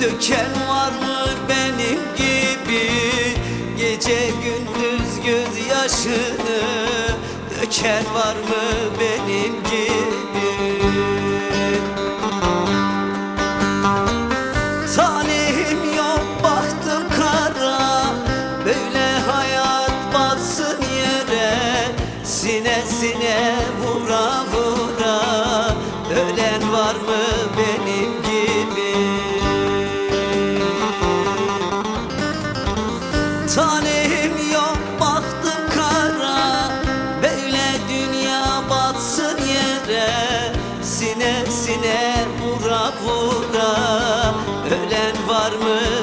Döken var mı benim gibi. Gece gündüz gözyaşını Döken var mı benim gibi. Talihim yok bahtım kara. Böyle hayat batsın yere. Sine sine var mı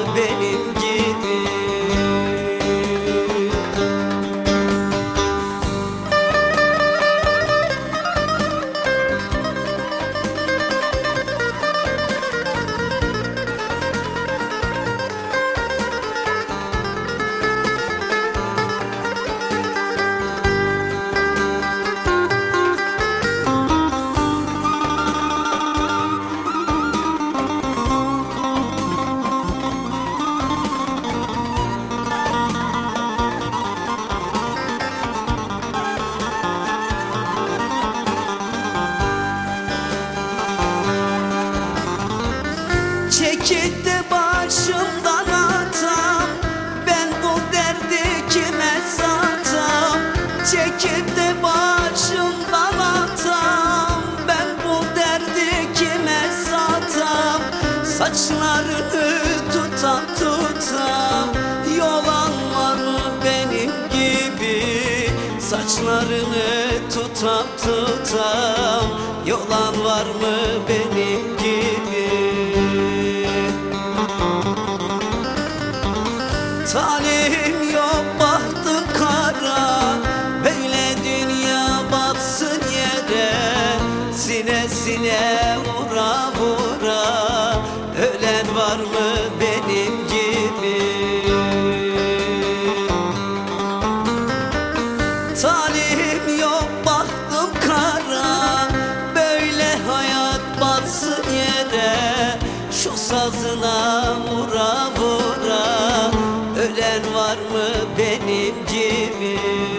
Çekip de başımdan atam. Ben bu derdi kime satam? Çekip de başımdan atam. Ben bu derdi kime satam? Saçlarını tutam tutam. Yolan var mı benim gibi. Saçlarını tutam tutam. Yolan var mı benim gibi Sine vura vura Ölen var mı benim gibi? Talihim yok bahtım kara Böyle hayat batsın yere. Şu sazına vura vura Ölen var mı benim gibi